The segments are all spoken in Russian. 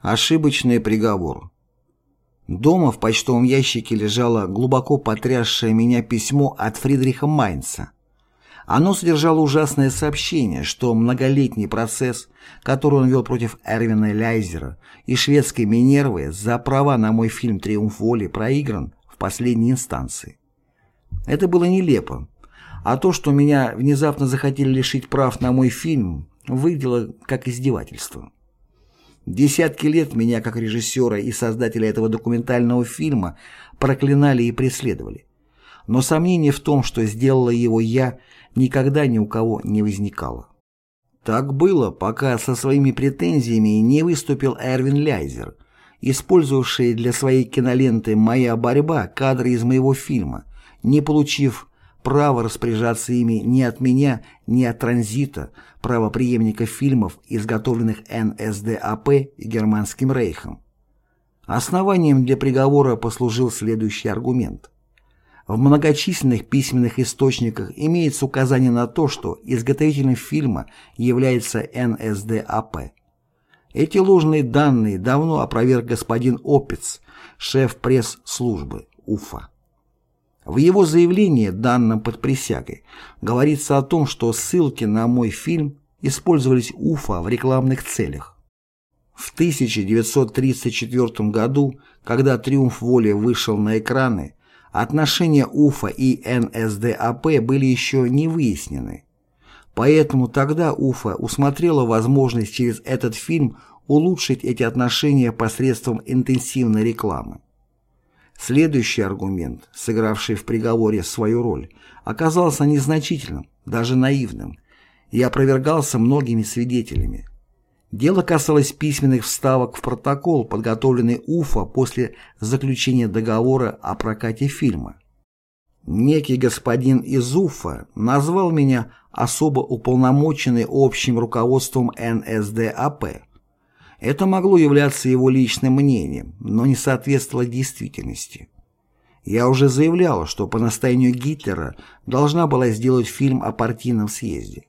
Ошибочный приговор. Дома в почтовом ящике лежало глубоко потрясшее меня письмо от Фридриха Майнца. Оно содержало ужасное сообщение, что многолетний процесс, который он вел против Эрвина Ляйзера и шведской Минервы за права на мой фильм «Триумф воли» проигран в последней инстанции. Это было нелепо, а то, что меня внезапно захотели лишить прав на мой фильм, выглядело как издевательство. Десятки лет меня, как режиссера и создателя этого документального фильма, проклинали и преследовали. Но сомнения в том, что сделала его я, никогда ни у кого не возникало. Так было, пока со своими претензиями не выступил Эрвин Ляйзер, использовавший для своей киноленты «Моя борьба» кадры из моего фильма, не получив право распоряжаться ими ни от меня, ни от транзита, правоприемника фильмов, изготовленных НСДАП и Германским рейхом. Основанием для приговора послужил следующий аргумент. В многочисленных письменных источниках имеется указание на то, что изготовителем фильма является НСДАП. Эти ложные данные давно опроверг господин Опец, шеф пресс-службы УФА. В его заявлении, данном под присягой, говорится о том, что ссылки на мой фильм использовались УФА в рекламных целях. В 1934 году, когда «Триумф воли» вышел на экраны, отношения УФА и НСДАП были еще не выяснены. Поэтому тогда УФА усмотрела возможность через этот фильм улучшить эти отношения посредством интенсивной рекламы. Следующий аргумент, сыгравший в приговоре свою роль, оказался незначительным, даже наивным, и опровергался многими свидетелями. Дело касалось письменных вставок в протокол, подготовленный УФА после заключения договора о прокате фильма. Некий господин из УФА назвал меня особо уполномоченный общим руководством НСДАП это могло являться его личным мнением, но не соответствовало действительности. Я уже заявлял, что по настоянию Гитлера должна была сделать фильм о партийном съезде.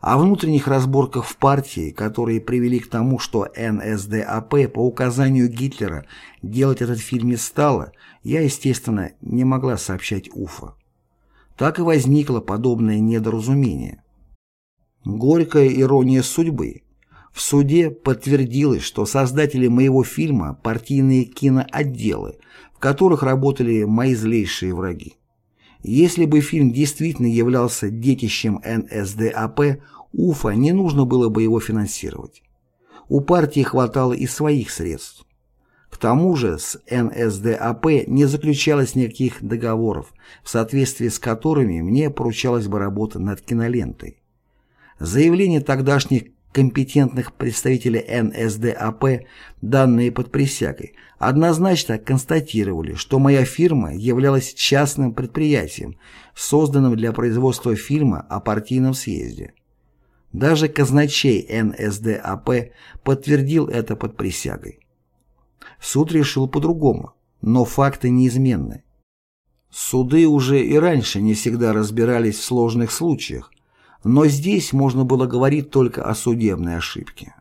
О внутренних разборках в партии, которые привели к тому, что НСДАП по указанию Гитлера делать этот фильм не стало, я, естественно, не могла сообщать Уфа. Так и возникло подобное недоразумение. Горькая ирония судьбы – в суде подтвердилось, что создатели моего фильма – партийные киноотделы, в которых работали мои злейшие враги. Если бы фильм действительно являлся детищем НСДАП, УФА не нужно было бы его финансировать. У партии хватало и своих средств. К тому же с НСДАП не заключалось никаких договоров, в соответствии с которыми мне поручалась бы работа над кинолентой. Заявление тогдашних компетентных представителей НСДАП, данные под присягой, однозначно констатировали, что моя фирма являлась частным предприятием, созданным для производства фильма о партийном съезде. Даже казначей НСДАП подтвердил это под присягой. Суд решил по-другому, но факты неизменны. Суды уже и раньше не всегда разбирались в сложных случаях, но здесь можно было говорить только о судебной ошибке.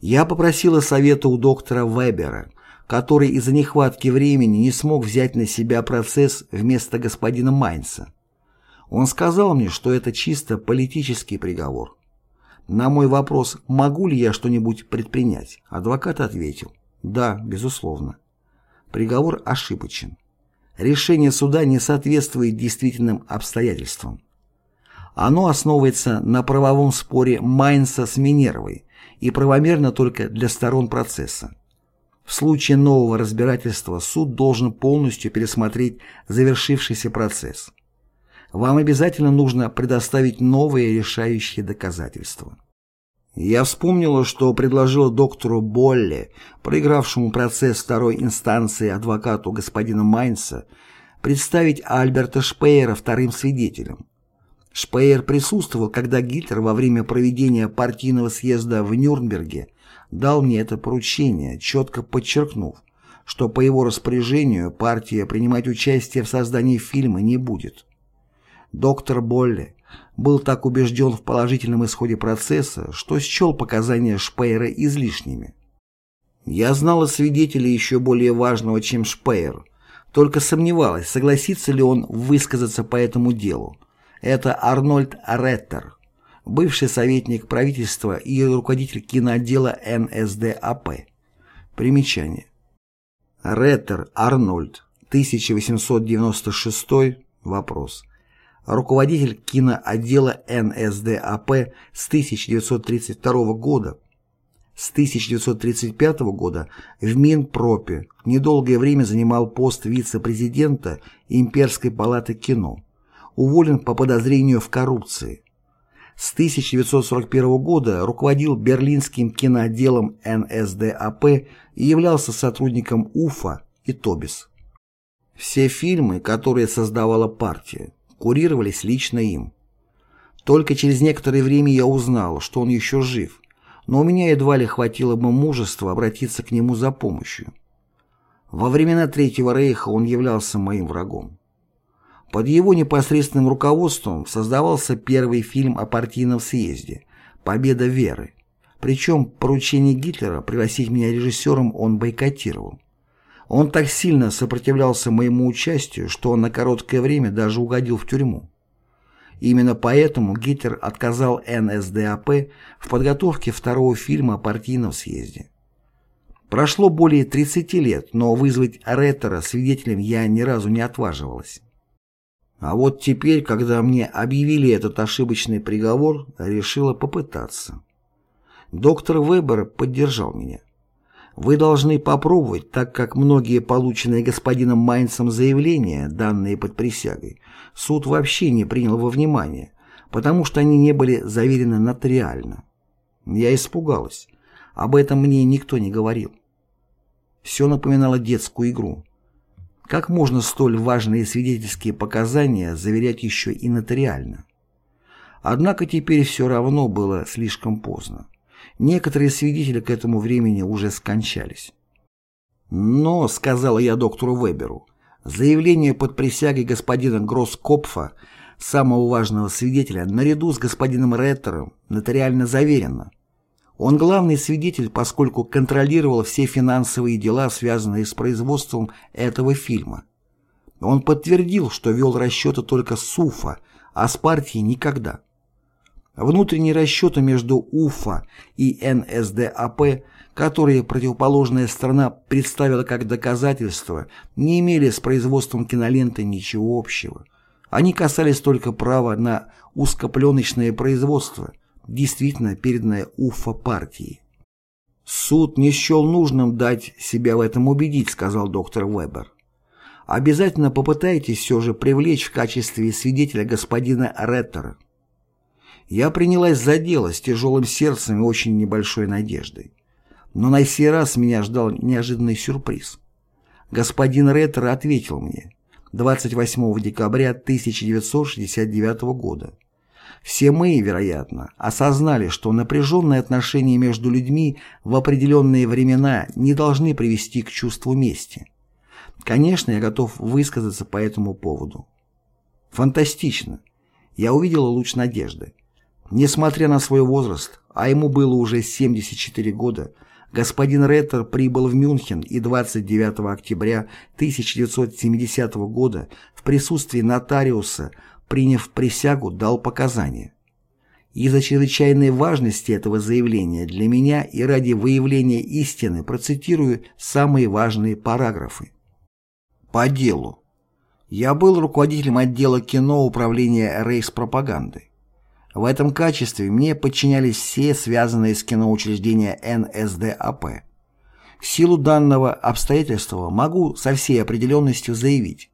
Я попросила совета у доктора Вебера, который из-за нехватки времени не смог взять на себя процесс вместо господина Майнца. Он сказал мне, что это чисто политический приговор. На мой вопрос, могу ли я что-нибудь предпринять, адвокат ответил, да, безусловно. Приговор ошибочен. Решение суда не соответствует действительным обстоятельствам. Оно основывается на правовом споре Майнса с Минервой и правомерно только для сторон процесса. В случае нового разбирательства суд должен полностью пересмотреть завершившийся процесс. Вам обязательно нужно предоставить новые решающие доказательства. Я вспомнила, что предложила доктору Болле, проигравшему процесс второй инстанции адвокату господина Майнса, представить Альберта Шпеера вторым свидетелем. Шпеер присутствовал, когда Гитлер во время проведения партийного съезда в Нюрнберге дал мне это поручение, четко подчеркнув, что по его распоряжению партия принимать участие в создании фильма не будет. Доктор Болле был так убежден в положительном исходе процесса, что счел показания Шпеера излишними. Я знала свидетеля еще более важного, чем Шпеер, только сомневалась, согласится ли он высказаться по этому делу. Это Арнольд Реттер, бывший советник правительства и руководитель киноотдела НСДАП. Примечание. Реттер Арнольд, 1896, вопрос. Руководитель киноотдела НСДАП с 1932 года. С 1935 года в Минпропе недолгое время занимал пост вице-президента Имперской палаты кино уволен по подозрению в коррупции. С 1941 года руководил Берлинским киноотделом НСДАП и являлся сотрудником УФА и ТОБИС. Все фильмы, которые создавала партия, курировались лично им. Только через некоторое время я узнал, что он еще жив, но у меня едва ли хватило бы мужества обратиться к нему за помощью. Во времена Третьего Рейха он являлся моим врагом. Под его непосредственным руководством создавался первый фильм о партийном съезде «Победа веры». Причем поручение Гитлера пригласить меня режиссером он бойкотировал. Он так сильно сопротивлялся моему участию, что он на короткое время даже угодил в тюрьму. Именно поэтому Гитлер отказал НСДАП в подготовке второго фильма о партийном съезде. Прошло более 30 лет, но вызвать Реттера свидетелем я ни разу не отваживалась. А вот теперь, когда мне объявили этот ошибочный приговор, решила попытаться. Доктор Вебер поддержал меня. Вы должны попробовать, так как многие полученные господином Майнцем заявления, данные под присягой, суд вообще не принял во внимание, потому что они не были заверены нотариально. Я испугалась. Об этом мне никто не говорил. Все напоминало детскую игру. Как можно столь важные свидетельские показания заверять еще и нотариально? Однако теперь все равно было слишком поздно. Некоторые свидетели к этому времени уже скончались. Но, сказала я доктору Веберу, заявление под присягой господина Гроскопфа, самого важного свидетеля, наряду с господином Реттером, нотариально заверено. Он главный свидетель, поскольку контролировал все финансовые дела, связанные с производством этого фильма. Он подтвердил, что вел расчеты только с УФА, а с партией никогда. Внутренние расчеты между УФА и НСДАП, которые противоположная сторона представила как доказательство, не имели с производством киноленты ничего общего. Они касались только права на узкопленочное производство – действительно переданное Уфа партии. «Суд не счел нужным дать себя в этом убедить», — сказал доктор Вебер. «Обязательно попытайтесь все же привлечь в качестве свидетеля господина Реттера». Я принялась за дело с тяжелым сердцем и очень небольшой надеждой. Но на сей раз меня ждал неожиданный сюрприз. Господин Реттер ответил мне 28 декабря 1969 года все мы, вероятно, осознали, что напряженные отношения между людьми в определенные времена не должны привести к чувству мести. Конечно, я готов высказаться по этому поводу. Фантастично. Я увидела луч надежды. Несмотря на свой возраст, а ему было уже 74 года, господин Реттер прибыл в Мюнхен и 29 октября 1970 года в присутствии нотариуса приняв присягу, дал показания. Из-за чрезвычайной важности этого заявления для меня и ради выявления истины процитирую самые важные параграфы. По делу. Я был руководителем отдела кино управления рейхспропаганды. В этом качестве мне подчинялись все связанные с киноучреждения НСДАП. В силу данного обстоятельства могу со всей определенностью заявить,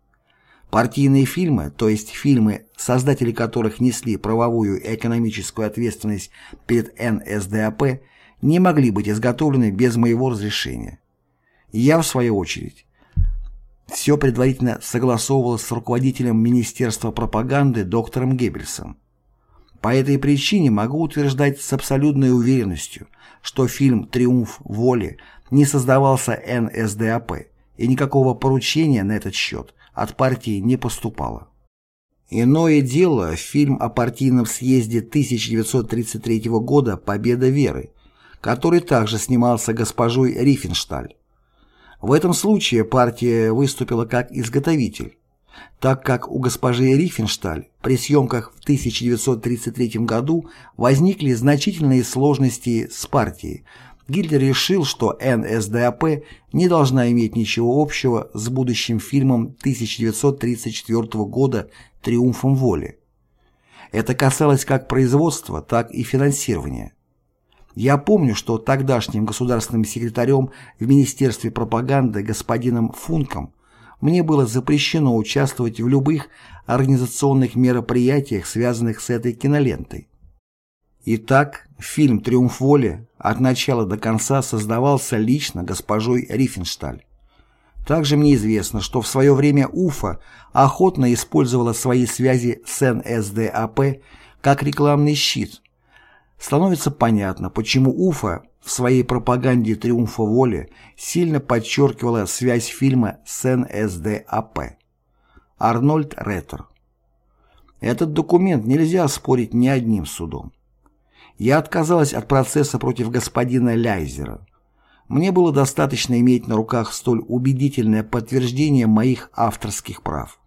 Партийные фильмы, то есть фильмы, создатели которых несли правовую и экономическую ответственность перед НСДАП, не могли быть изготовлены без моего разрешения. Я, в свою очередь, все предварительно согласовывал с руководителем Министерства пропаганды доктором Геббельсом. По этой причине могу утверждать с абсолютной уверенностью, что фильм «Триумф воли» не создавался НСДАП, и никакого поручения на этот счет от партии не поступало. Иное дело – фильм о партийном съезде 1933 года «Победа веры», который также снимался госпожой Рифеншталь. В этом случае партия выступила как изготовитель, так как у госпожи Рифеншталь при съемках в 1933 году возникли значительные сложности с партией, Гитлер решил, что НСДАП не должна иметь ничего общего с будущим фильмом 1934 года «Триумфом воли». Это касалось как производства, так и финансирования. Я помню, что тогдашним государственным секретарем в Министерстве пропаганды господином Функом мне было запрещено участвовать в любых организационных мероприятиях, связанных с этой кинолентой. Итак, фильм «Триумф воли» от начала до конца создавался лично госпожой Рифеншталь. Также мне известно, что в свое время Уфа охотно использовала свои связи с НСДАП как рекламный щит. Становится понятно, почему Уфа в своей пропаганде «Триумфа воли» сильно подчеркивала связь фильма с НСДАП. Арнольд Реттер Этот документ нельзя спорить ни одним судом. Я отказалась от процесса против господина Ляйзера. Мне было достаточно иметь на руках столь убедительное подтверждение моих авторских прав.